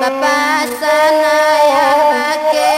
Bapak sana ya pakai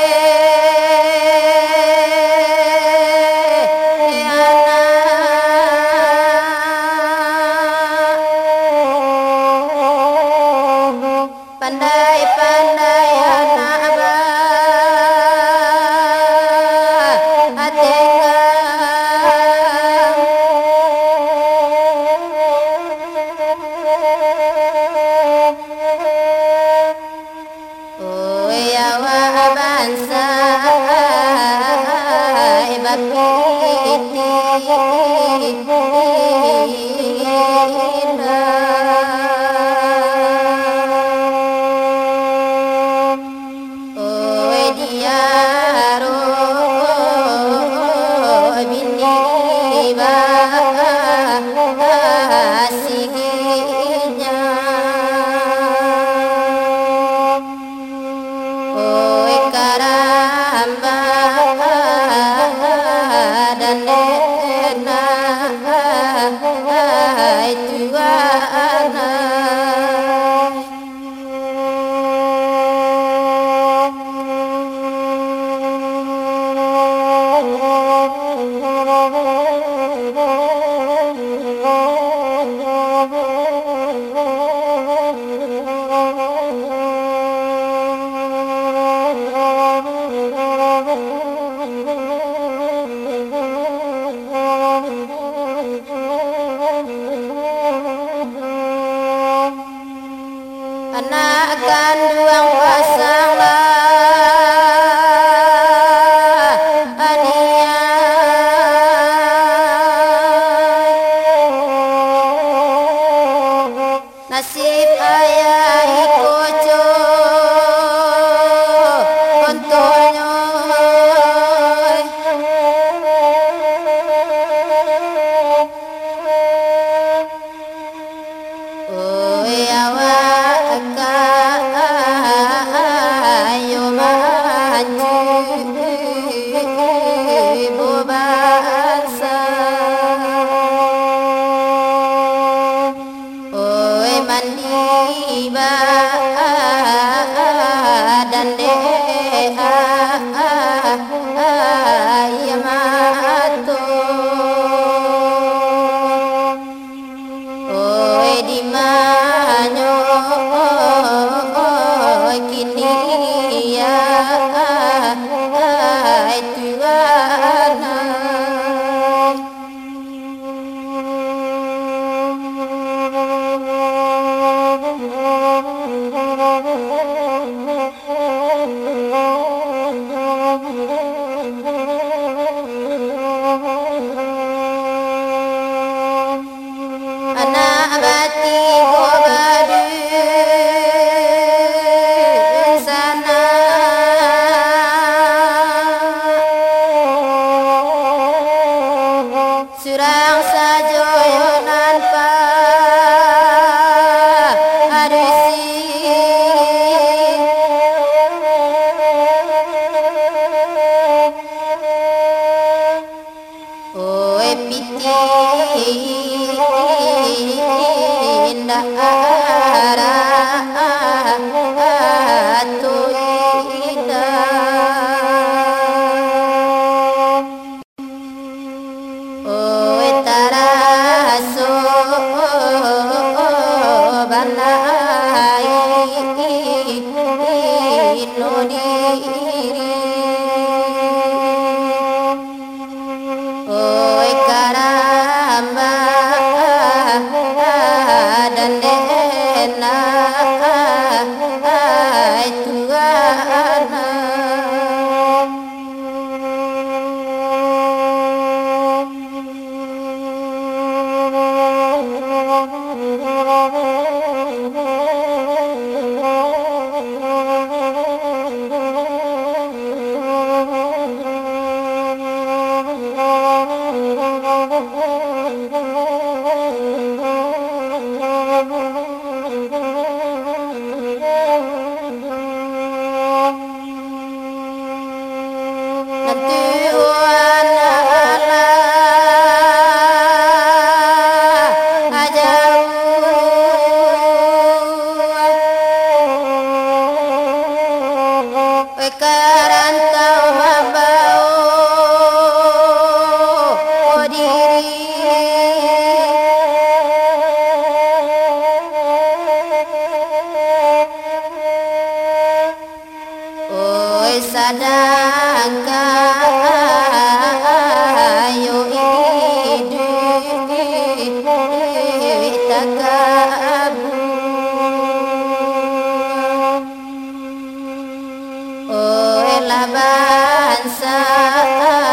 Nure oh. Ôi là ban xa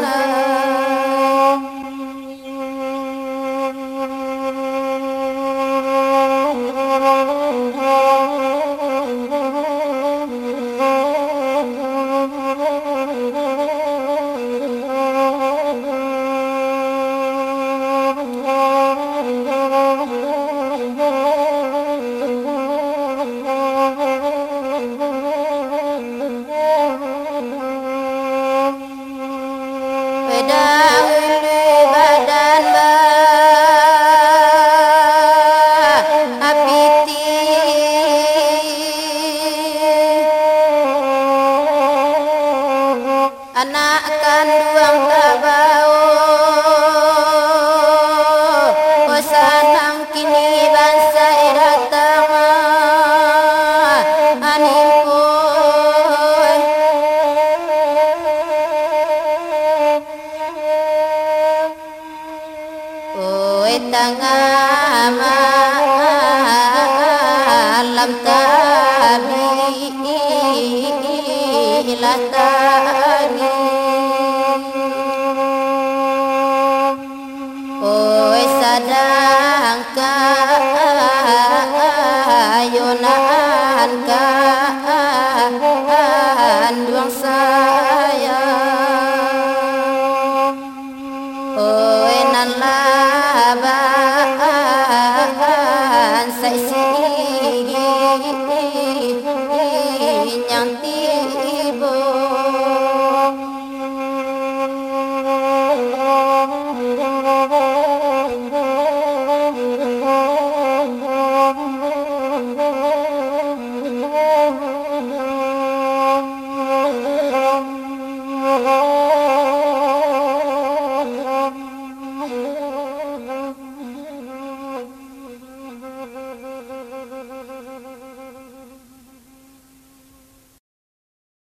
Bye. me surga